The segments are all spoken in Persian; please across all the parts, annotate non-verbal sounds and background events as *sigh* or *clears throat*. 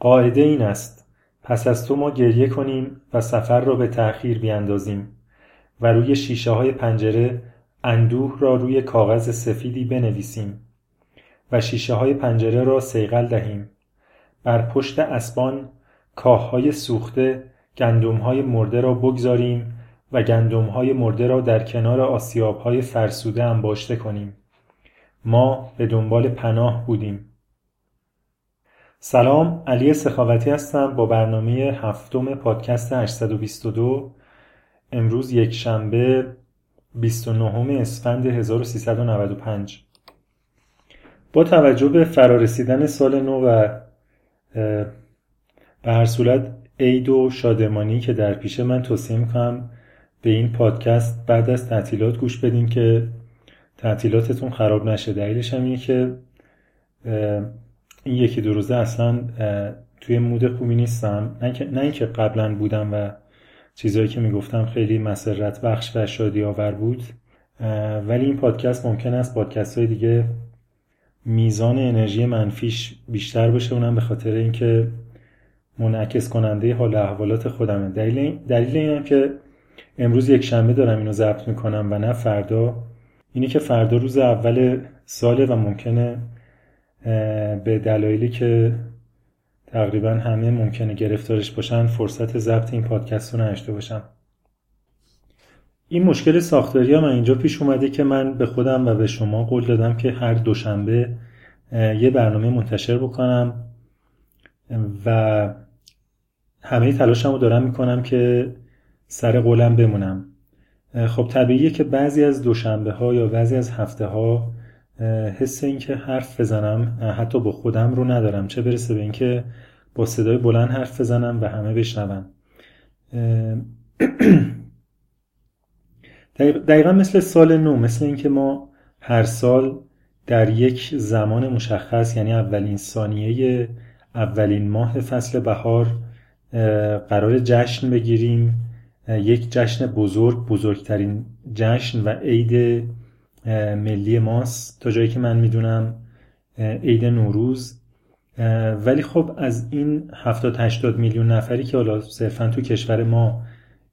قاعده این است پس از تو ما گریه کنیم و سفر را به تأخیر بیندازیم و روی شیشه های پنجره اندوه را روی کاغذ سفیدی بنویسیم و شیشه های پنجره را سیغل دهیم. بر پشت اسبان کاههای سوخته گندمهای مرده را بگذاریم و گندمهای مرده را در کنار آسیابهای فرسوده انباشته کنیم. ما به دنبال پناه بودیم. سلام علی سخاوتی هستم با برنامه هفتم پادکست 822 امروز یک شنبه 29 اسفند 1395 با توجه به فرارسیدن سال نو و به هر صورت عید و شادمانی که در پیش من توصیه می‌کنم به این پادکست بعد از تعطیلات گوش بدین که تعطیلاتتون خراب نشه. دلیلش هم اینه که این یکی دو روزه اصلا توی مود خوبی نیستم. نه اینکه قبلا بودم و چیزهایی که می‌گفتم خیلی مسرت بخش و شادی آور بود. ولی این پادکست ممکن است پادکست های دیگه میزان انرژی منفیش بیشتر باشه. اونم به خاطر اینکه منعکس کننده حال احوالات خودمه. دلیل, دلیل اینم که امروز یک شنبه دارم اینو ضبط می‌کنم و نه فردا. اینه که فردا روز اول ساله و ممکنه به دلایلی که تقریبا همه ممکنه گرفتارش باشن فرصت ضبط این پادکست رو نداشته باشم. این مشکل ساختاری هم اینجا پیش اومده که من به خودم و به شما قول دادم که هر دوشنبه یه برنامه منتشر بکنم و همه تلاشم رو دارم می‌کنم که سر قولم بمونم. خب طبیعیه که بعضی از دوشنبه ها یا بعضی از هفته ها حس اینکه حرف بزنم حتی با خودم رو ندارم. چه برسه به اینکه با صدای بلند حرف بزنم و همه بشنون. *clears throat* دقیقا مثل سال نو مثل اینکه ما هر سال در یک زمان مشخص یعنی اولین ثانیه اولین ماه فصل بهار قرار جشن بگیریم. یک جشن بزرگ بزرگترین جشن و عید ملی ماست. تا جایی که من می‌دونم عید نوروز. ولی خب از این 70 80 میلیون نفری که حالا صرفا تو کشور ما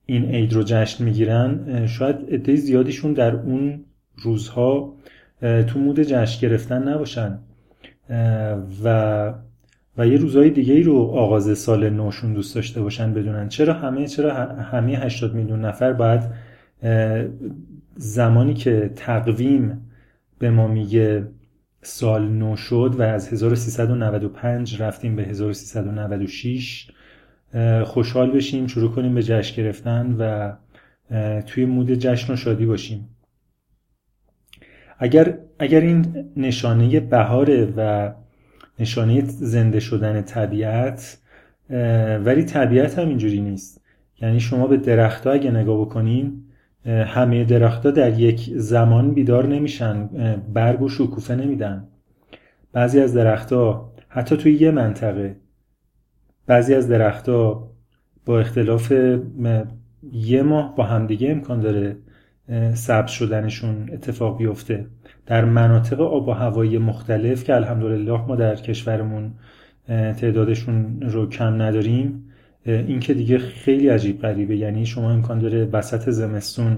این عید رو جشن می‌گیرن شاید عده زیادیشون در اون روزها تو مود جشن گرفتن نباشن. و و یه روزهای دیگه ای رو آغاز سال نوشون دوست داشته باشن بدونن. چرا همه چرا همه 80 میلیون نفر باید زمانی که تقویم به ما میگه سال نو شد و از 1395 رفتیم به 1396 خوشحال بشیم شروع کنیم به جشن گرفتن و توی مود جشن و شادی باشیم. اگر اگر این نشانه بهاره و نشانه زنده شدن طبیعت ولی طبیعت هم اینجوری نیست. یعنی شما به درختها اگه نگاه بکنین همه درختها در یک زمان بیدار نمیشن برگ و شکوفه نمیدن. بعضی از درختها حتی توی یه منطقه بعضی از درختها با اختلاف یه ماه با همدیگه امکان داره سبز شدنشون اتفاق بیفته. در مناطق آب و هوایی مختلف که الحمدلله ما در کشورمون تعدادشون رو کم نداریم این که دیگه خیلی عجیب غریبه. یعنی شما امکان داره وسط زمستون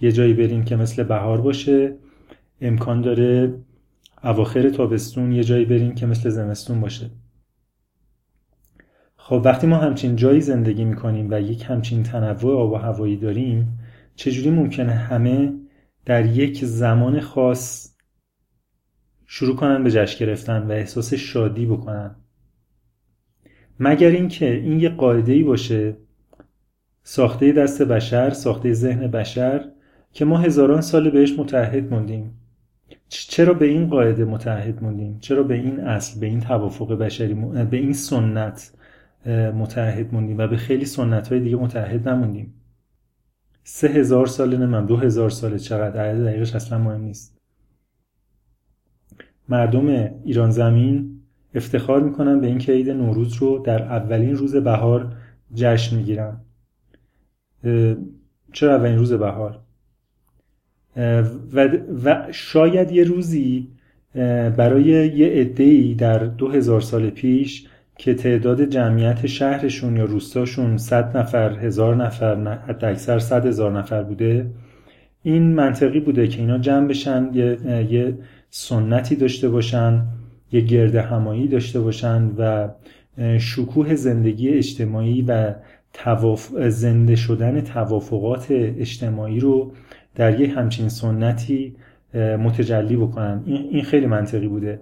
یه جایی برین که مثل بهار باشه. امکان داره اواخر تابستون یه جایی برین که مثل زمستون باشه. خب وقتی ما همچین جایی زندگی می‌کنیم و یک همچین تنوع آب و هوایی داریم چجوری ممکنه همه در یک زمان خاص شروع کنن به جشن گرفتن و احساس شادی بکنن؟ مگر اینکه این یه قاعده ای باشه ساخته دست بشر ساخته ذهن بشر که ما هزاران سال بهش متحد موندیم. چرا به این قاعده متحد موندیم؟ چرا به این اصل به این توافق بشری به این سنت متحد موندیم و به خیلی سنت های دیگه متحد نموندیم؟ سه هزار ساله نمیم دو هزار ساله چقدر؟ عدد دقیقش اصلا مهم نیست. مردم ایران زمین افتخار می‌کنن به اینکه عید نوروز رو در اولین روز بهار جشن می‌گیرن چرا اولین روز بهار؟ و, و شاید یه روزی برای یه عده‌ای در دو هزار سال پیش که تعداد جمعیت شهرشون یا روستاشون 100 نفر هزار نفر حتی اکثر 100 هزار نفر بوده این منطقی بوده که اینا جمع بشن یه, یه سنتی داشته باشن یه گرد همایی داشته باشن و شکوه زندگی اجتماعی و زنده شدن توافقات اجتماعی رو در یه همچین سنتی متجلی بکنن. این خیلی منطقی بوده.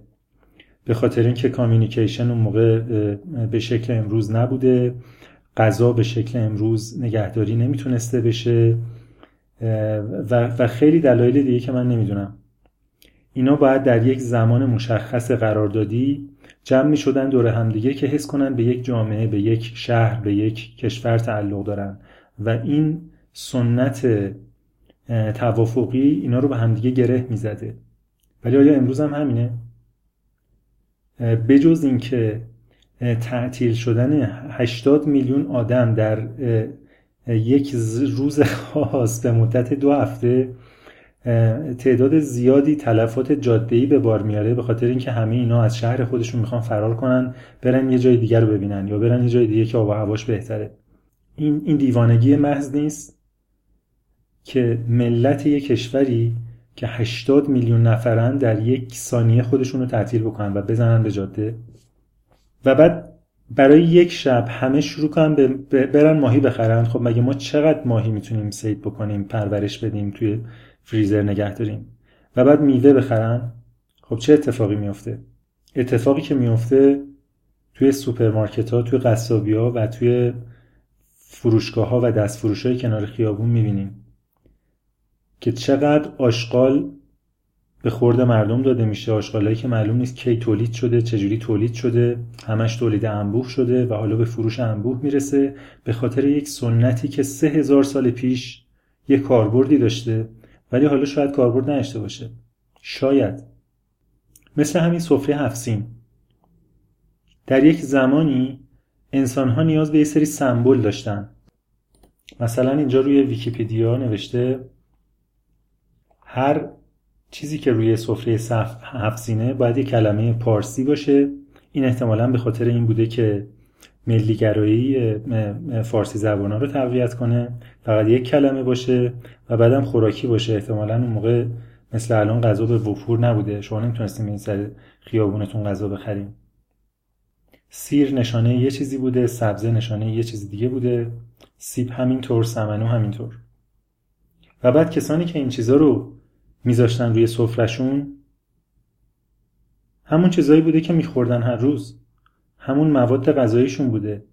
به خاطر اینکه کامیونیکیشن اون موقع به شکل امروز نبوده. غذا به شکل امروز نگهداری نمی‌تونسته بشه. و, خیلی دلایل دیگه که من نمی‌دونم. اینا باید در یک زمان مشخص قراردادی جمع می شدن دور همدیگه که حس کنن به یک جامعه به یک شهر به یک کشور تعلق دارن. و این سنت توافقی اینا رو به همدیگه گره می‌زده. ولی آیا امروز هم همینه؟ بجز اینکه تعطیل شدن 80 میلیون آدم در یک روز *laughs* خاص به مدت دو هفته تعداد زیادی تلفات جاده‌ای به بار میاره به خاطر اینکه همه اینا از شهر خودشون می‌خوان فرار کنن برن یه جای دیگر رو ببینن یا برن یه جای دیگه که آب و هواش بهتره. این این دیوانگی محض نیست که ملت یک کشوری که 80 میلیون نفرن در یک ثانیه خودشون رو تعطیل بکنن و بزنن به جاده. و بعد برای یک شب همه شروع کنن برن ماهی بخرن. خب مگه ما چقدر ماهی می‌تونیم سید بکنیم پرورش بدیم توی فریزر نگه داریم. و بعد میوه بخرن. خب چه اتفاقی میفته؟ اتفاقی که میفته توی سوپرمارکت ها توی قصابی ها و توی فروشگاه ها و دست فروش های کنار خیابون می‌بینیم که چقدر آشغال به خورد مردم داده میشه. آشغالایی که معلوم نیست کی تولید شده چجوری تولید شده. همش تولید انبوه شده و حالا به فروش انبوه می‌رسه. به خاطر یک سنتی که سه هزار سال پیش یک کاربردی داشته. ولی حالا شاید کاربرد نداشته باشه. شاید. مثل همین سفره هفسین در یک زمانی انسان ها نیاز به یه سری سمبل داشتن. مثلا اینجا روی ویکیپیدیا نوشته هر چیزی که روی سفره هفزینه باید یک کلمه پارسی باشه. این احتمالا به خاطر این بوده که ملیگرایی فارسی زبان ها رو تقویت کنه. فقط یک کلمه باشه و بعدم خوراکی باشه. احتمالا اون موقع مثل الان غذا به وفور نبوده. شما نمی‌تونستیم این سر خیابونتون غذا بخریم سیر نشانه یه چیزی بوده. سبزه نشانه یه چیزی دیگه بوده. سیب همینطور سمنو همینطور. و بعد کسانی که این چیزا رو میذاشتن روی سفرشون همون چیزایی بوده که میخوردن هر روز. همون مواد غذاییشون بوده.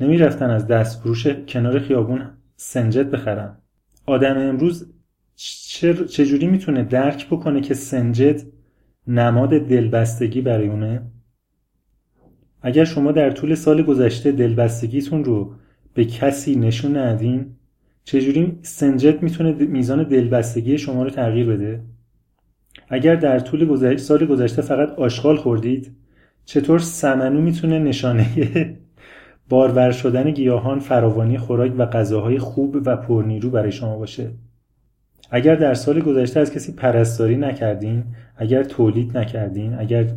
نمی‌رفتن از دست فروش کنار خیابون سنجت بخرن. آدم امروز چجوری می‌تونه درک بکنه که سنجت نماد دلبستگی برای اونه؟ اگر شما در طول سال گذشته دلبستگیتون رو به کسی نشون ندین چجوری سنجت می‌تونه میزان دلبستگی شما رو تغییر بده؟ اگر در طول سال گذشته فقط آشغال خوردید چطور سمنو می‌تونه نشانه بارور شدن گیاهان فراوانی خوراک و غذاهای خوب و پرنیرو برای شما باشه؟ اگر در سال گذشته از کسی پرستاری نکردین اگر تولید نکردین اگر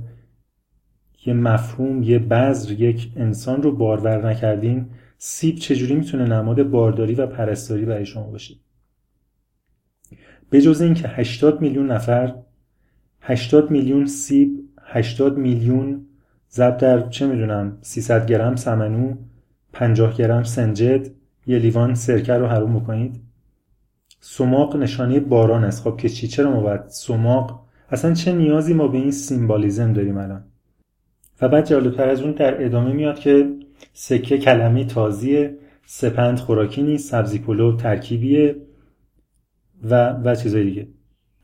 یه مفهوم یه بذر یک انسان رو بارور نکردین سیب چجوری می‌تونه نماد بارداری و پرستاری برای شما باشه؟ به جز اینکه 80 میلیون نفر 80 میلیون سیب 80 میلیون ضرب در چه می‌دونم؟ 300 گرم سمنو 50 گرم سنجد یه لیوان سرکه رو حروم بکنید. سماق نشانه باران است. خب که چی؟ چرا ما باید سماق؟ اصلا چه نیازی ما به این سیمبالیزم داریم الان؟ و بعد جالبتر از اون در ادامه میاد که سکه کلمه تازیه سپند خوراکی نیست سبزی پلو ترکیبیه و و چیزای دیگه.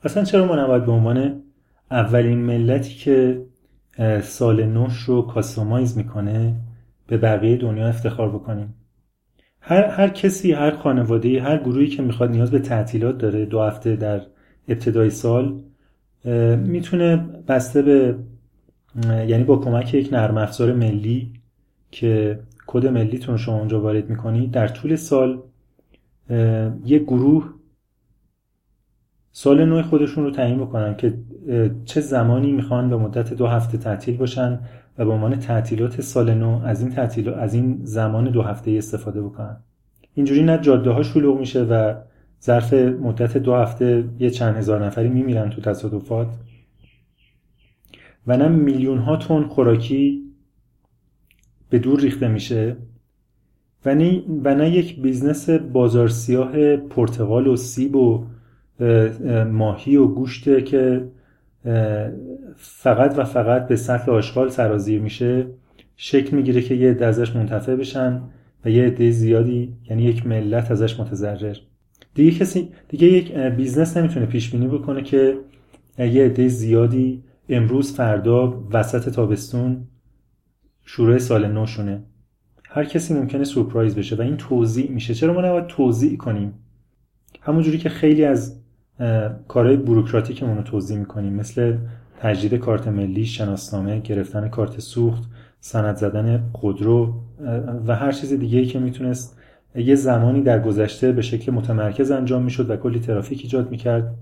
اصلا چرا ما نباید به عنوان اولین ملتی که سال نوش رو کاستومایز می‌کنه به بقیه دنیا افتخار بکنیم. هر, هر کسی هر خانواده هر گروهی که می‌خواد نیاز به تعطیلات داره دو هفته در ابتدای سال می‌تونه بسته به یعنی با کمک یک نرم افزار ملی که کد ملیتون شما اونجا وارد می‌کنید در طول سال یک گروه سال نو خودشون رو تعیین بکنن که چه زمانی می‌خوان به مدت دو هفته تعطیل باشن و به عنوان تعطیلات سال نو از این تعطیلات از این زمان دو هفته استفاده بکنن. اینجوری نه جاده ها شلوغ میشه و ظرف مدت دو هفته یه چند هزار نفری میمیرن تو تصادفات و نه میلیون ها تن خوراکی به دور ریخته میشه و نه, و نه یک business بازار سیاه پرتقال و سیب و ماهی و گوشته که فقط و فقط به سطح آشغال سرازیر میشه شکل می‌گیره که یه عده ازش منتفع بشن و یه عده زیادی یعنی یک ملت ازش متضرر. دیگه کسی دیگه یک business نمی‌تونه پیش بینی بکنه که یه عده زیادی امروز فردا وسط تابستون شروع سال نوشونه. هر کسی ممکنه سورپرایز بشه و این توضیح میشه. چرا ما نباید توضیح کنیم؟ همونجوری که خیلی از کارهای بروکراتیکمون رو توضیح می‌کنیم. مثل تجدید کارت ملی شناسنامه گرفتن کارت سوخت سند زدن خودرو و هر چیز دیگه که می‌تونست یه زمانی در گذشته به شکل متمرکز انجام می‌شد و کلی ترافیک ایجاد می‌کرد.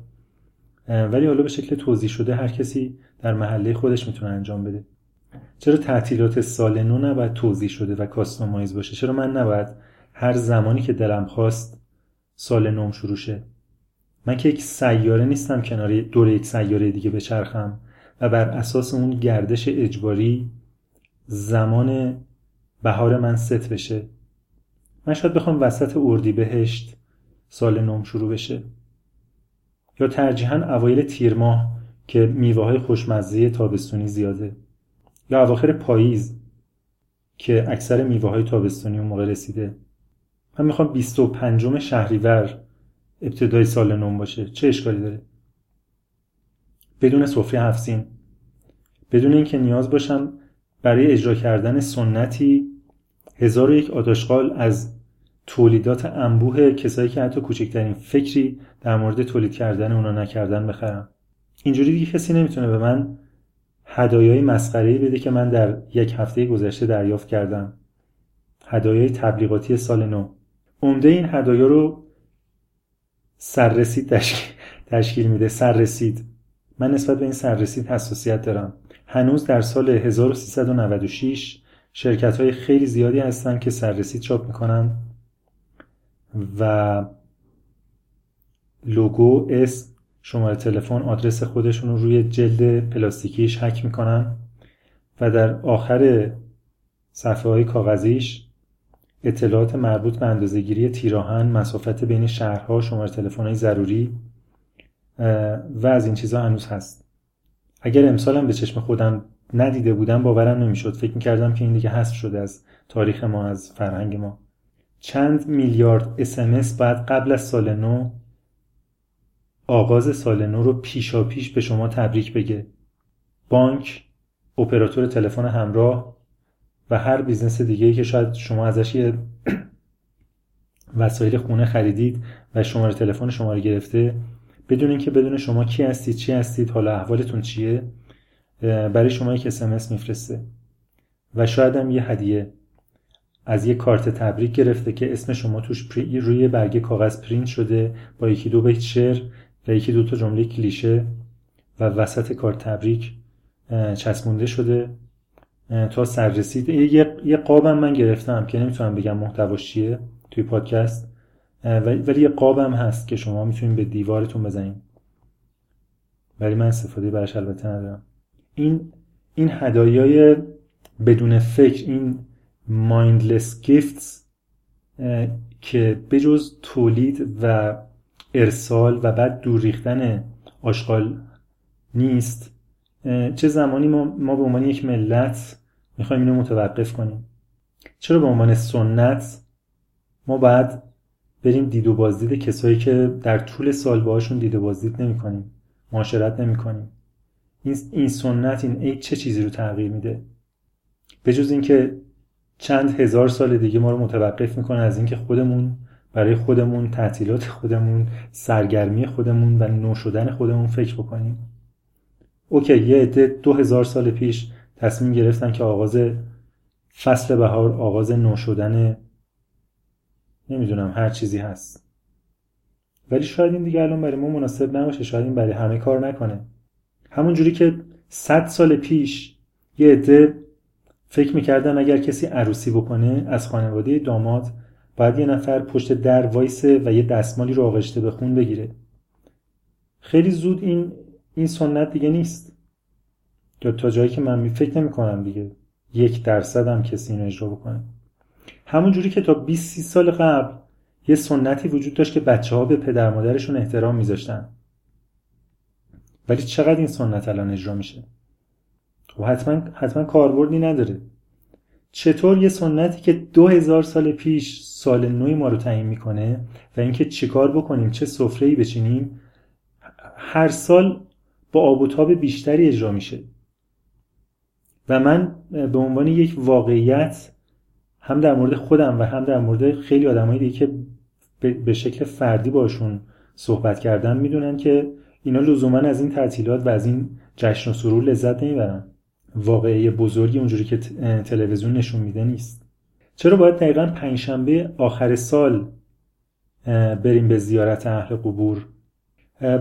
ولی حالا به شکل توضیح شده هر کسی در محله خودش می‌تونه انجام بده. چرا تعطیلات سال نو نباید توضیح شده و کاستومایز باشه؟ چرا من نباید هر زمانی که دلم خواست سال نوم شروع شه؟ من که یک سیاره نیستم کنار دور یک سیاره دیگه بچرخم و بر اساس اون گردش اجباری زمان بهار من ست بشه. من شاید بخوام وسط اردی بهشت سال نوم شروع بشه. یا ترجیحاً اوایل تیر ماه که میوه های خوشمزه تابستونی زیاده. یا اواخر پاییز که اکثر میوه های تابستونی اون موقع رسیده. من می‌خوام 25 شهریور ابتدای سال نوم باشه. چه اشکالی داره؟ بدون سفره هفسین بدون اینکه نیاز باشم برای اجرا کردن سنتی هزار و یک از تولیدات انبوه کسایی که حتی کوچکترین فکری در مورد تولید کردن اونا نکردن بخرم. اینجوری دیگه کسی نمی‌تونه به من هدایای مسخره بده که من در یک هفته گذشته دریافت کردم. هدایای تبلیغاتی سال نو. عمده این هدایا رو سررسید تشکیل, تشکیل میده. سررسید. من نسبت به این سررسید حساسیت دارم. هنوز در سال 1396 شرکت های خیلی زیادی هستن که سررسید چاپ می‌کنن و لوگو اسم شماره تلفن آدرس خودشون رو روی جلد پلاستیکیش حک می‌کنن و در آخر صفحه های کاغذیش اطلاعات مربوط به اندازهگیری تیراهن مسافت بین شهرها شماره تلفن های ضروری و از این چیزها هنوز هست. اگر امسالم به چشم خودم ندیده بودم باورم نمی‌شد. فکر می‌کردم که این دیگه حذف شده از تاریخ ما از فرهنگ ما. چند میلیارد SMS بعد قبل از سال نو آغاز سال نو رو پیشا پیش به شما تبریک بگه. بانک اپراتور تلفن همراه و هر business دیگه که شاید شما ازش یه *clears throat* وسایل خونه خریدید و شماره تلفن شما رو گرفته بدون اینکه بدون شما کی هستید چی هستید حالا احوالتون چیه برای شما یک اسمس میفرسته. و شاید هم یه هدیه از یه کارت تبریک گرفته که اسم شما توش روی برگه کاغذ پرینت شده با یکی دو بیت شعر و یکی دو تا جمله کلیشه و وسط کارت تبریک چسبونده شده. تا سر رسید یه, یه قابم من گرفتم که نمی‌تونم بگم محتواش چیه توی پادکست. ولی یه قابم هست که شما می‌تونید به دیوارتون بزنید. ولی من استفاده برش البته ندارم. این این هدایای بدون فکر این مایندلس گیفتس که بجز تولید و ارسال و بعد دور ریختن آشغال نیست. چه زمانی ما, ما به عنوان یک ملت می‌خوایم اینو متوقف کنیم. چرا به عنوان سنت ما باید بریم دید و بازدید کسایی که در طول سال باهاشون دید و بازدید نمی کنیم معاشرت نمی کنیم این, این سنت این عید چه چیزی رو تغییر میده؟ به جز اینکه چند هزار سال دیگه ما رو متوقف می‌کنه از اینکه خودمون برای خودمون تعطیلات خودمون سرگرمی خودمون و نو شدن خودمون فکر بکنیم. اوکی یه عده دو هزار سال پیش تصمیم گرفتن که آغاز فصل بهار آغاز نو شدن نمی‌دونم هر چیزی هست. ولی شاید این دیگه الان برای ما مناسب نباشه شاید این برای همه کار نکنه. همون جوری که صد سال پیش یه عده فکر می‌کردم اگر کسی عروسی بکنه از خانواده داماد باید یه نفر پشت در وایسه و یه دستمالی رو آغشته به خون بگیره. خیلی زود این این سنت دیگه نیست. یا تا جایی که من فکر نمی کنم دیگه یک درصد هم کسی اینو اجرا بکنه. همون جوری که تا 20 سال قبل یه سنتی وجود داشت که بچه ها به پدر مادرشون احترام میذاشتن. ولی چقدر این سنت الان اجرا میشه؟ خب حتما حتما کاربردی نداره. چطور یه سنتی که دو هزار سال پیش سال نوی ما رو تعیین می‌کنه و اینکه چیکار بکنیم چه سفره بچینیم هر سال با آب و تاب بیشتری اجرا میشه. و من به عنوان یک واقعیت هم در مورد خودم و هم در مورد خیلی آدمایی دیگه که به شکل فردی باشون صحبت کردم می‌دونن که اینا لزوما از این تعطیلات و از این جشن و سرور لذت نمی‌برن. واقعی بزرگی اونجوری که تلویزیون نشون میده نیست. چرا باید دقیقا پنجشنبه آخر سال بریم به زیارت اهل قبور؟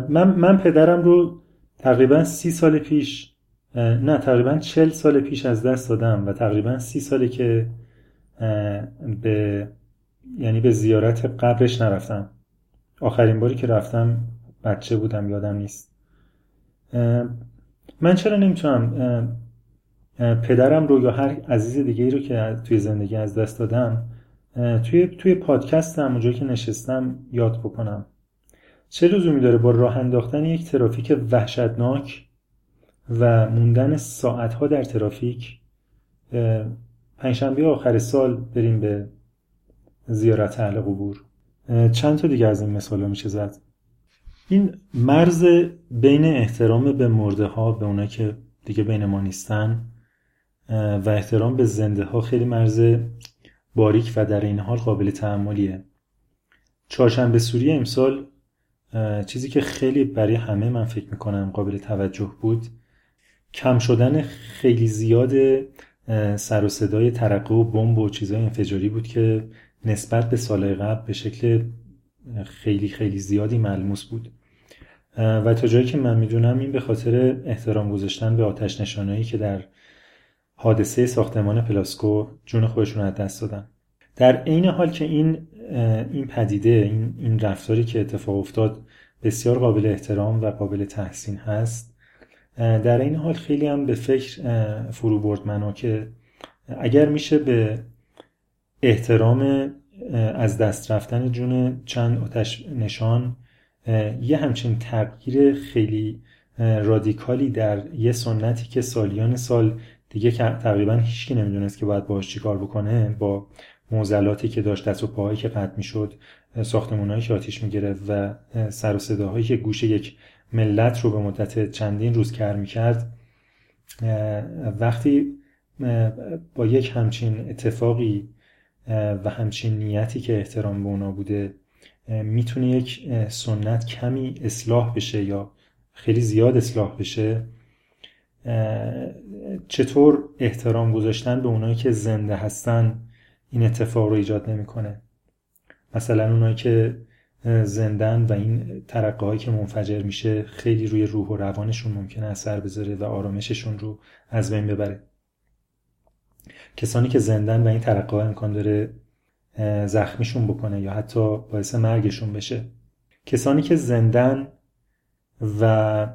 من, من پدرم رو تقریبا سی سال پیش نه تقریبا چل سال پیش از دست دادم و تقریبا سی ساله که به یعنی به زیارت قبرش نرفتم. آخرین باری که رفتم بچه بودم یادم نیست. من چرا نمی‌تونم پدرم رو یا هر عزیز دیگه ای رو که توی زندگی از دست دادم توی توی پادکستم اونجا که نشستم یاد بکنم. چه لزومی داره با راه انداختن یک ترافیک وحشتناک و موندن ساعتها در ترافیک؟ پنجشنبه آخر سال بریم به زیارت اهل قبور. چند تا دیگه از این مثال میشه زد؟ این مرز بین احترام به مرده ها به اونا که دیگه بین ما نیستن و احترام به زنده ها خیلی مرز باریک و در این حال قابل تحملیه چهارشنبه سوری امسال چیزی که خیلی برای همه من فکر می‌کنم قابل توجه بود کم شدن خیلی زیاد سر و صدای ترقه و بمب و چیزهای انفجاری بود که نسبت به سال قبل به شکل خیلی خیلی زیادی ملموس بود. و تا جایی که من می‌دونم این به خاطر احترام گذاشتن به آتش نشانهایی که در حادثه ساختمان پلاسکو جون خودشون از دست دادن. در عین حال که این این پدیده این, این رفتاری که اتفاق افتاد بسیار قابل احترام و قابل تحسین هست. در این حال خیلی هم به فکر فرو برد منو که اگر میشه به احترام از دست رفتن جون چند آتش نشان یه همچین تغییر خیلی رادیکالی در یه سنتی که سالیان سال دیگه تقریبا هیچکی نمی‌دونست که باید باش چیکار بکنه با موزلاتی که داشت دست و پاهایی که قطع می‌شد ساختمونهایی که آتیش می‌گرفت و سر و صداهایی که گوش یک ملت رو به مدت چندین روز کر می‌کرد وقتی با یک همچین اتفاقی و همچین نیتی که احترام به اونا بوده می‌تونه یک سنت کمی اصلاح بشه یا خیلی زیاد اصلاح بشه چطور احترام گذاشتن به اونایی که زنده هستن این اتفاق رو ایجاد نمی‌کنه. مثلا اونایی که زندن و این ترقه هایی که منفجر میشه خیلی روی روح و روانشون ممکنه اثر بذاره و آرامششون رو از بین ببره. کسانی که زندن و این ترقه ها امکان داره زخمیشون بکنه یا حتی باعث مرگشون بشه. کسانی که زندن و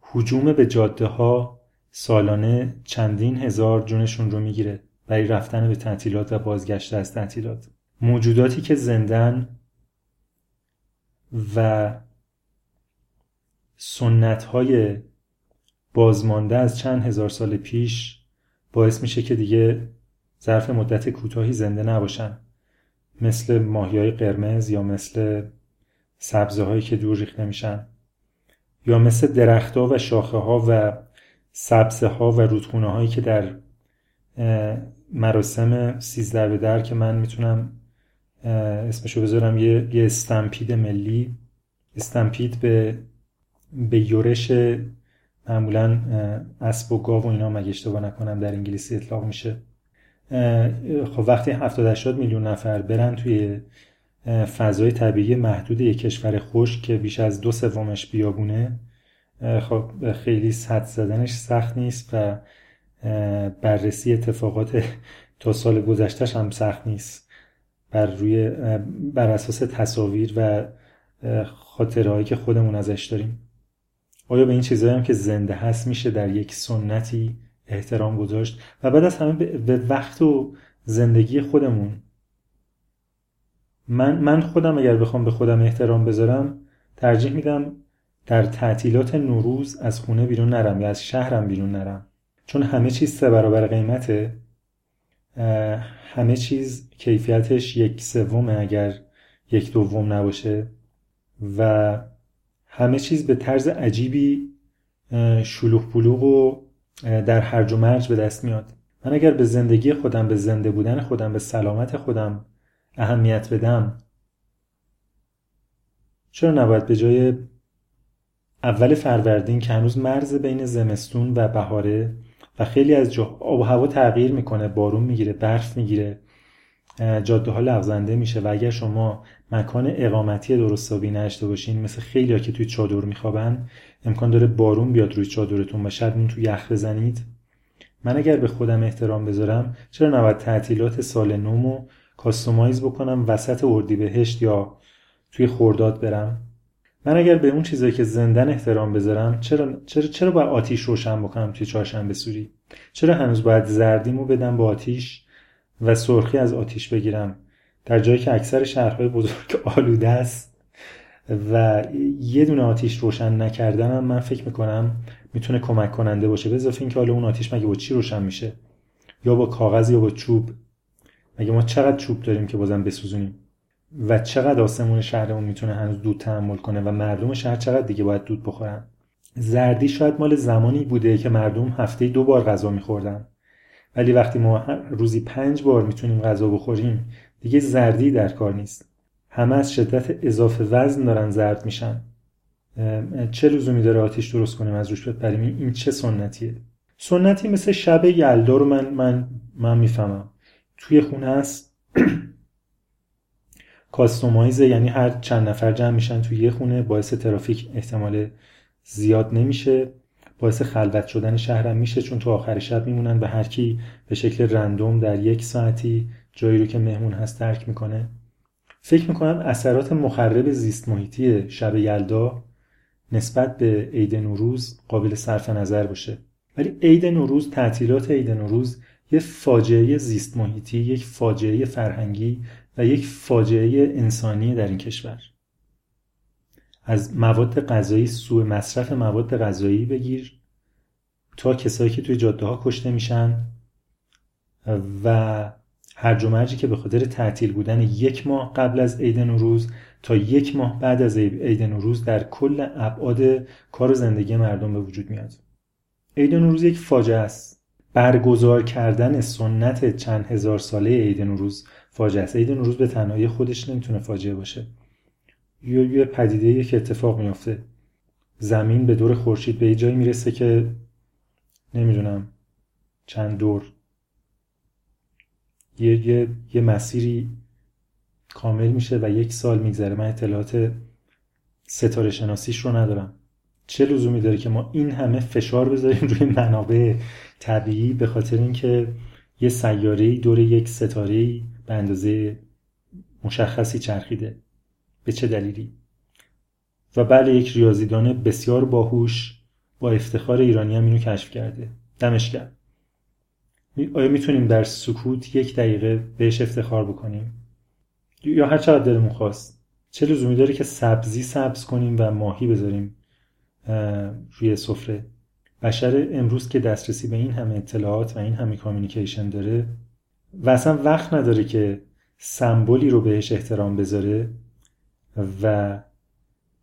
حجوم به جاده ها سالانه چندین هزار جونشون رو می‌گیره. برای رفتن به تعطیلات و بازگشت از تعطیلات. موجوداتی که زندن و سنت های بازمانده از چند هزار سال پیش باعث میشه که دیگه ظرف مدت کوتاهی زنده نباشن. مثل ماهی های قرمز یا مثل سبزه هایی که دور ریخته میشن. یا مثل درختها و شاخه ها و سبزه ها و رودخونه هایی که در مراسم سیزده به در که من می‌تونم اسمشو بذارم یه, یه استمپید ملی. استمپید به به یورش معمولا اسب و گاو و اینا مگه اشتباه نکنم در انگلیسی اطلاق میشه. خب وقتی 70 80 میلیون نفر برن توی فضای طبیعی محدود یک کشور خوش که بیش از دو سومش بیابونه خب خیلی سد زدنش سخت نیست و بررسی اتفاقات تا سال گذشتهش هم سخت نیست. بر روی بر اساس تصاویر و خاطرهایی که خودمون ازش داریم. آیا به این چیزهایی هم که زنده هست میشه در یک سنتی احترام گذاشت؟ و بعد از همه به وقت و زندگی خودمون. من, من خودم اگر بخوام به خودم احترام بذارم ترجیح میدم در تعطیلات نوروز از خونه بیرون نرم یا از شهرم بیرون نرم. چون همه چیز سه برابر قیمته همه چیز کیفیتش یک سومه اگر یک دوم نباشه و همه چیز به طرز عجیبی شلوغ پلوغ و در هرج و مرج به دست میاد. من اگر به زندگی خودم به زنده بودن خودم به سلامت خودم اهمیت بدم چرا نباید به جای اول فروردین که هنوز مرز بین زمستون و بهاره و خیلی از جا آب و هوا تغییر می‌کنه بارون می‌گیره برف می‌گیره جاده ها لغزنده میشه و اگر شما مکان اقامتی درستابی نداشته باشین مثل خیلی که توی چادر میخوابن امکان داره بارون بیاد روی چادرتون و شاید اون تو یخ بزنید. من اگر به خودم احترام بذارم چرا نباید تعطیلات سال نومو کاستومایز بکنم وسط اردیبهشت یا توی خورداد برم؟ من اگر به اون چیزایی که زندن احترام بذارم چرا چرا چرا باید آتیش روشن بکنم توی چهارشنبه سوری؟ چرا هنوز باید زردیمو بدم با آتیش و سرخی از آتیش بگیرم؟ در جایی که اکثر شهرهای بزرگ *laughs* آلوده است و یه دونه آتیش روشن نکردنم من فکر می‌کنم می‌تونه کمک کننده باشه. به اضافه اینکه حالا اون آتیش مگه با چی روشن میشه؟ یا با کاغذ یا با چوب؟ مگه ما چقدر چوب داریم که بازم بسوزونیم؟ و چقدر آسمون شهرمون می‌تونه هنوز دود تحمل کنه و مردم شهر چقدر دیگه باید دود بخورن؟ زردی شاید مال زمانی بوده که مردم هفته دو بار غذا میخوردن. ولی وقتی ما روزی پنج بار می‌تونیم غذا بخوریم دیگه زردی در کار نیست. همه از شدت اضافه وزن دارن زرد میشن. چه لزومی داره آتیش درست کنیم از روش بپریم؟ این چه سنتیه؟ سنتی مثل شب یلدا رو من من من می‌فهمم. توی خونه است. *clears throat* کاستومایز یعنی هر چند نفر جمع میشن توی یه خونه باعث ترافیک احتمال زیاد نمیشه. باعث خلوت شدن شهرم میشه چون تو آخر شب میمونن به هر کی به شکل رندوم در یک ساعتی جایی رو که مهمون هست ترک می‌کنه. فکر می‌کنم اثرات مخرب زیست محیطی شب یلدا نسبت به عید نوروز قابل صرف نظر باشه. ولی عید نوروز تعطیلات عید نوروز یه فاجعه زیست محیطی یک فاجعه فرهنگی و یک فاجعه انسانی در این کشور. از مواد غذایی سوء مصرف مواد غذایی بگیر تا کسایی که توی جاده ها کشته میشن و هرج و مرجی که به خاطر تعطیل بودن یک ماه قبل از عید نوروز تا یک ماه بعد از عید نوروز در کل ابعاد کار و زندگی مردم به وجود میاد. عید نوروز یک فاجعه است. برگزار کردن سنت چند هزار ساله عید نوروز فاجعه است. عید نوروز به تنهایی خودش نمی‌تونه فاجعه باشه. یا یه پدیده که اتفاق میافته. زمین به دور خورشید به جایی می‌رسه که نمی‌دونم چند دور. یه, یه،, یه مسیری کامل میشه و یک سال میگذره. من اطلاعات ستاره شناسیش رو ندارم. چه لزومی داره که ما این همه فشار بذاریم روی منابع طبیعی؟ به خاطر اینکه یه سیاره دور یک ستاره به اندازه مشخصی چرخیده. به چه دلیلی؟ و بله یک ریاضیدان بسیار باهوش با افتخار ایرانی هم اینو کشف کرده. دمش کرد آیا می‌تونیم در سکوت یک دقیقه بهش افتخار بکنیم؟ یا هر چقدر دلمون خواست. چه لزومی داره که سبزی سبز کنیم و ماهی بذاریم روی سفره؟ بشر امروز که دسترسی به این همه اطلاعات و این همه کامیونیکیشن داره و اصلا وقت نداره که سمبولی رو بهش احترام بذاره و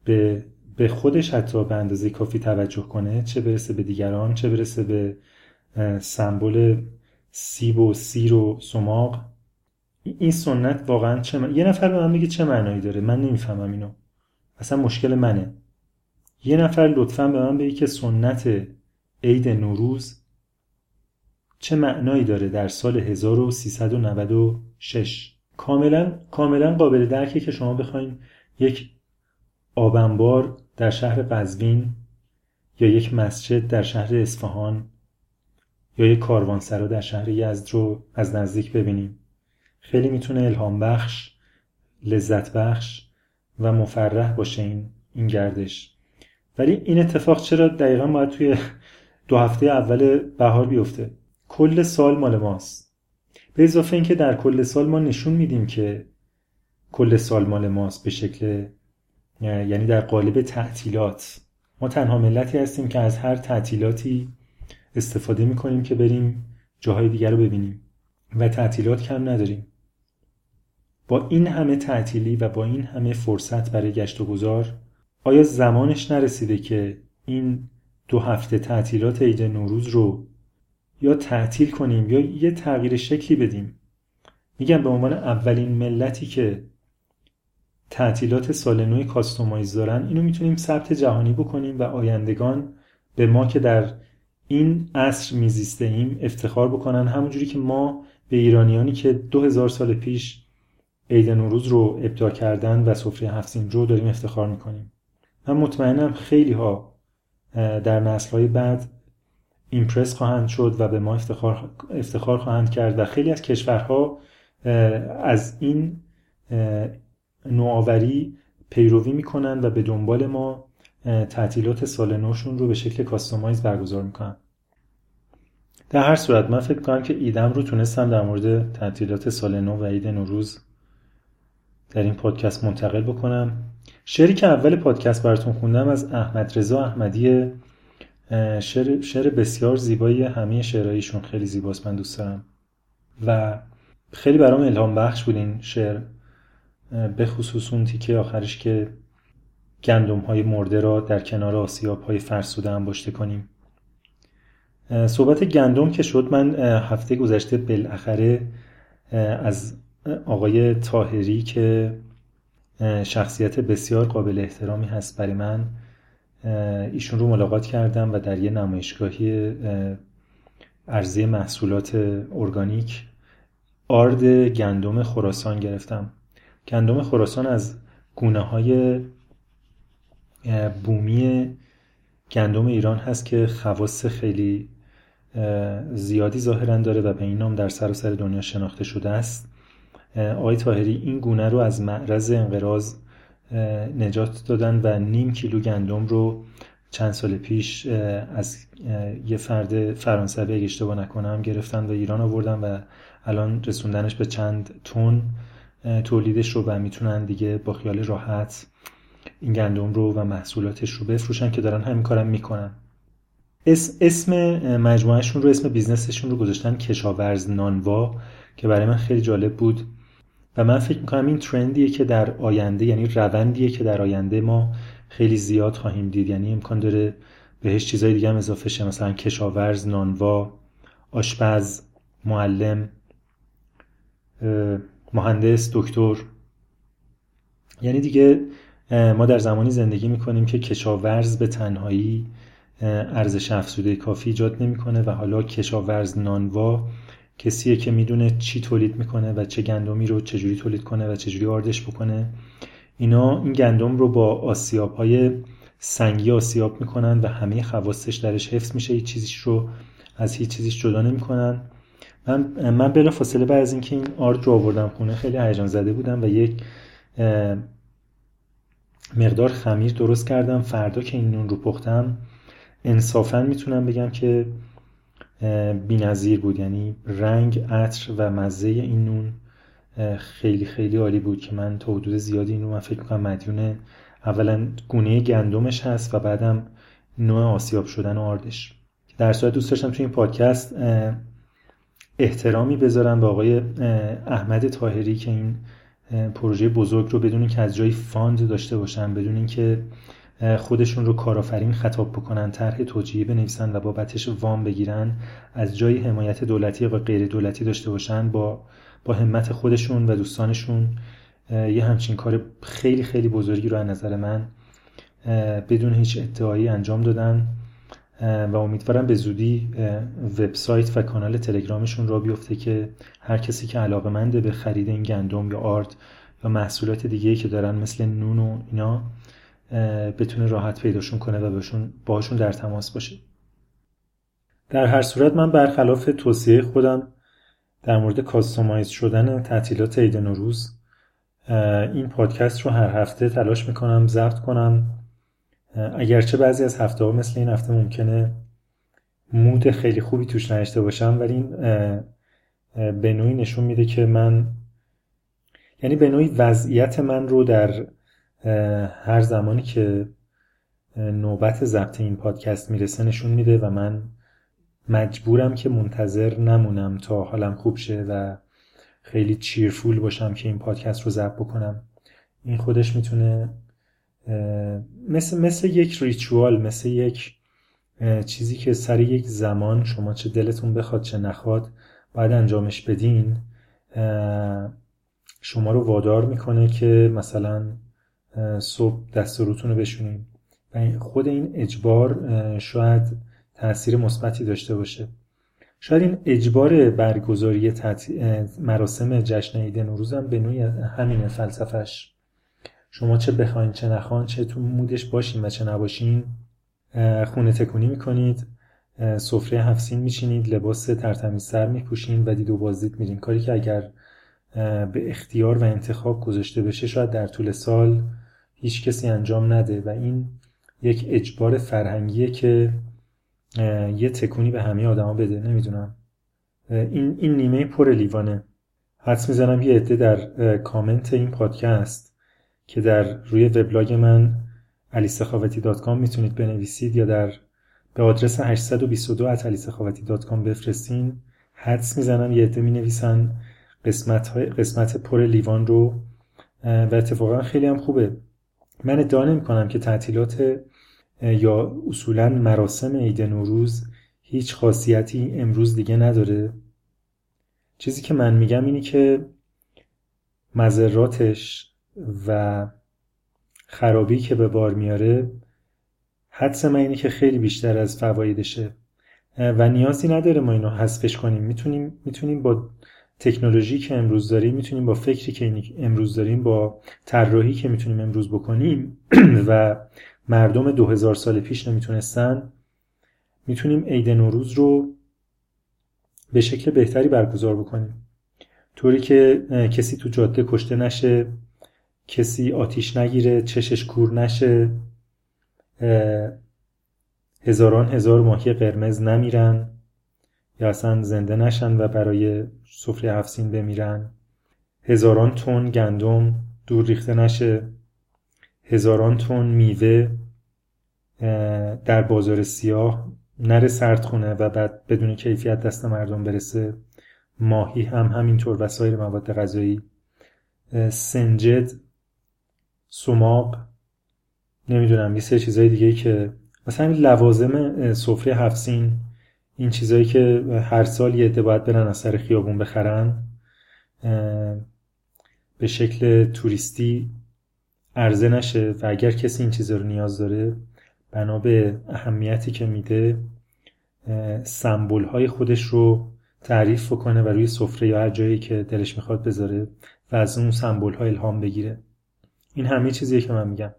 به, به خودش حتی به اندازه کافی توجه کنه چه برسه به دیگران چه برسه به سمبل سیب و سیر و سماق این سنت واقعا چه من... یه نفر به من میگه چه معنایی داره؟ من نمی‌فهمم اینو. اصلا مشکل منه. یه نفر لطفا به من بگه که سنت عید نوروز چه معنایی داره در سال 1396 کاملا کاملا قابل درکه که شما بخواین یک آبنبار در شهر قزوین یا یک مسجد در شهر اصفهان یا یه کاروانسرا در شهر یزد رو از نزدیک ببینیم. خیلی می‌تونه الهام بخش لذت بخش و مفرح باشه این این گردش. ولی این اتفاق چرا دقیقا باید توی دو هفته اول بهار بیفته؟ کل سال مال ماست. به اضافه اینکه در کل سال ما نشون میدیم که کل سال مال ماست به شکل یعنی در قالب تعطیلات. ما تنها ملتی هستیم که از هر تعطیلاتی استفاده می‌کنیم که بریم جاهای دیگر رو ببینیم و تعطیلات کم نداریم. با این همه تعطیلی و با این همه فرصت برای گشت و گذار آیا زمانش نرسیده که این دو هفته تعطیلات عید نوروز رو یا تعطیل کنیم یا یه تغییر شکلی بدیم. میگم به عنوان اولین ملتی که تعطیلات سال نو کاستومایز دارن اینو می‌تونیم ثبت جهانی بکنیم و آیندگان به ما که در این عصر میزیسته ایم افتخار بکنن. همونجوری که ما به ایرانیانی که دو هزار سال پیش عید نوروز رو ابدا کردن و سفره هفتین رو داریم افتخار می‌کنیم. من مطمئنم خیلی ها در نسل بعد ایمپرس خواهند شد و به ما افتخار, افتخار خواهند کرد و خیلی از کشورها از این نوآوری پیروی می‌کنن و به دنبال ما تعطیلات سال نوشون رو به شکل کاستومایز برگزار می‌کنن در هر صورت من فکر کنم که ایدم رو تونستم در مورد تعطیلات سال نو و عید نوروز در این پادکست منتقل بکنم. شعری که اول پادکست براتون خوندم از احمد رضا احمدی شعر, شعر بسیار زیبایی همه شعرهایشون. خیلی زیباست من دوست دارم. و خیلی برام الهام بخش بود این شعر به خصوص اون تیکه آخرش که گندم های مرده را در کنار آسیاب های فرسوده انباشته کنیم. صحبت گندم که شد من هفته گذشته بالاخره از آقای تاهری که شخصیت بسیار قابل احترامی هست برای من ایشون رو ملاقات کردم و در یه نمایشگاهی عرضه محصولات ارگانیک آرد گندم خراسان گرفتم. گندم خراسان از گونه های بومی گندم ایران هست که خواص خیلی زیادی ظاهرا داره و به این نام در سراسر سر دنیا شناخته شده است. آقای تاهری این گونه رو از معرض انقراض نجات دادن و نیم کیلو گندم رو چند سال پیش از یه فرد فرانسوی اگه اشتباه نکنم گرفتن و ایران آوردن و الان رسوندنش به چند تن تولیدش رو و می‌تونن دیگه با خیال راحت این گندم رو و محصولاتش رو بفروشن که دارن همین کارم می‌کنن. اسم مجموعهشون رو اسم بیزنسشون رو گذاشتن کشاورز نانوا که برای من خیلی جالب بود. و من فکر می‌کنم این ترندیه که در آینده یعنی روندیه که در آینده ما خیلی زیاد خواهیم دید. یعنی امکان داره بهش چیزای دیگه هم اضافه شه. مثلا کشاورز نانوا آشپز معلم مهندس دکتر. یعنی دیگه ما در زمانی زندگی می‌کنیم که کشاورز به تنهایی ارزش افزوده کافی ایجاد نمی‌کنه و حالا کشاورز نانوا کسیه که می‌دونه چی تولید می‌کنه و چه گندمی رو چجوری تولید کنه و چجوری آردش بکنه. اینا این گندم رو با آسیاب های سنگی آسیاب می‌کنن و همه خواستش درش حفظ میشه. هیچ چیزیش رو از هیچ چیزیش جدا نمی‌کنن. من من بلا فاصله بعد از اینکه این آرد رو آوردم خونه خیلی هیجان زده بودم و یک مقدار خمیر درست کردم. فردا که این نون رو پختم انصافا می‌تونم بگم که بینظیر بود. یعنی رنگ عطر و مزه این نون خیلی خیلی عالی بود که من تا حدود زیادی این رو من فکر می‌کنم مدیون اولا گونه گندمش هست و بعدم نوع آسیاب شدن و آردش. در صورت دوست داشتم توی این پادکست احترامی بذارم به آقای احمد طاهری که این پروژه بزرگ رو بدون که از جایی fund داشته باشن بدون اینکه خودشون رو کارآفرین خطاب بکنن طرح توجیهی بنویسن و بابتش وام بگیرن از جایی حمایت دولتی و غیر دولتی داشته باشن با با همت خودشون و دوستانشون یه همچین کار خیلی خیلی بزرگی رو از نظر من بدون هیچ ادعایی انجام دادن. و امیدوارم به زودی وبسایت و کانال تلگرامشون را بیفته که هر کسی که علاقه منده به خرید این گندم یا آرد یا محصولات دیگه که دارن مثل نون و اینا بتونه راحت پیداشون کنه و بهشون باهاشون در تماس باشه. در هر صورت من برخلاف توصیه خودم در مورد کاستومایز شدن تعطیلات عید نوروز این پادکست رو هر هفته تلاش می‌کنم ضبط کنم. اگرچه بعضی از هفته ها مثل این هفته ممکنه مود خیلی خوبی توش نشته باشم ولی این به نوعی نشون میده که من یعنی به نوعی وضعیت من رو در هر زمانی که نوبت ضبط این پادکست می‌رسه نشون میده و من مجبورم که منتظر نمونم تا حالم خوب شه و خیلی چیرفول باشم که این پادکست رو ضبط بکنم. این خودش می‌تونه مثل, مثل یک ریچوال مثل یک چیزی که سر یک زمان شما چه دلتون بخواد چه نخواد باید انجامش بدین شما رو وادار می‌کنه که مثلا صبح دست روتون رو بشونین. و خود این اجبار شاید تاثیر مثبتی داشته باشه. شاید این اجبار برگزاری مراسم جشن عید نوروز هم به نوعی همین فلسفش شما چه بخواین چه نخواین چه تو مودش باشین و چه نباشین خونه تکونی می‌کنید سفره هفسین میشینید لباس ترتمیز سر میپوشین و دید و بازدید میرین. کاری که اگر به اختیار و انتخاب گذاشته بشه شاید در طول سال هیچ کسی انجام نده و این یک اجبار فرهنگیه که یه تکونی به همه آدما بده نمی‌دونم. این, این نیمه پر لیوانه. حدس می‌زنم یه عده در کامنت این پادکست که در روی وبلاگ من alisekhawati.com می‌تونید بنویسید یا در به آدرس 822 alisekhawati.com بفرستین. حدس می‌زنم یه عده می‌نویسن قسمت, قسمت پر لیوان رو و اتفاقا خیلی هم خوبه. من ادعا نمی کنم که تعطیلات یا اصولا مراسم عید نوروز هیچ خاصیتی امروز دیگه نداره. چیزی که من میگم اینی که مذراتش و خرابی که به بار میاره حدس من اینه که خیلی بیشتر از فوایدشه. و نیازی نداره ما اینو حذفش کنیم. می‌تونیم می‌تونیم با تکنولوژی که امروز داریم می‌تونیم با فکری که امروز داریم با طراحی که می‌تونیم امروز بکنیم *clears throat* و مردم دو هزار سال پیش نمی‌تونستن می‌تونیم عید نوروز رو به شکل بهتری برگزار بکنیم. طوری که کسی تو جاده کشته نشه کسی آتیش نگیره چشش کور نشه هزاران هزار ماهی قرمز نمیرن. یا اصلا زنده نشن و برای سفره هفسین بمیرن. هزاران تن گندم دور ریخته نشه. هزاران تن میوه در بازار سیاه نره سردخونه و بعد بدون کیفیت دست مردم برسه. ماهی هم همینطور و سایر مواد غذایی. سنجد سماق نمی‌دونم یه سه چیزای دیگه که مثلا لوازم سفره هفسین این چیزایی که هر سال یه عده باید برن از سر خیابون بخرن به شکل توریستی عرضه نشه و اگر کسی این چیزا رو نیاز داره بنا به اهمیتی که میده سمبول های خودش رو تعریف بکنه و روی سفره یا هر جایی که دلش می‌خواد بذاره و از اون سمبول ها الهام بگیره. این همه چیزیه که من میگم.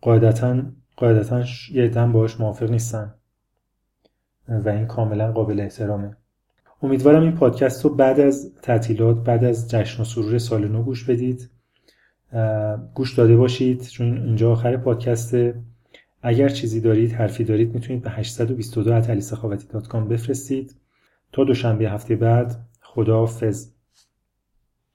قاعدتا قاعدتا یه دم باش موافق نیستن. و این کاملا قابل احترامه. امیدوارم این پادکست رو بعد از تعطیلات بعد از جشن و سرور سال نو گوش بدید. گوش داده باشید چون اینجا آخر پادکسته. اگر چیزی دارید حرفی دارید می‌تونید به 822 بفرستید. تا دوشنبه هفته بعد خداحافظ.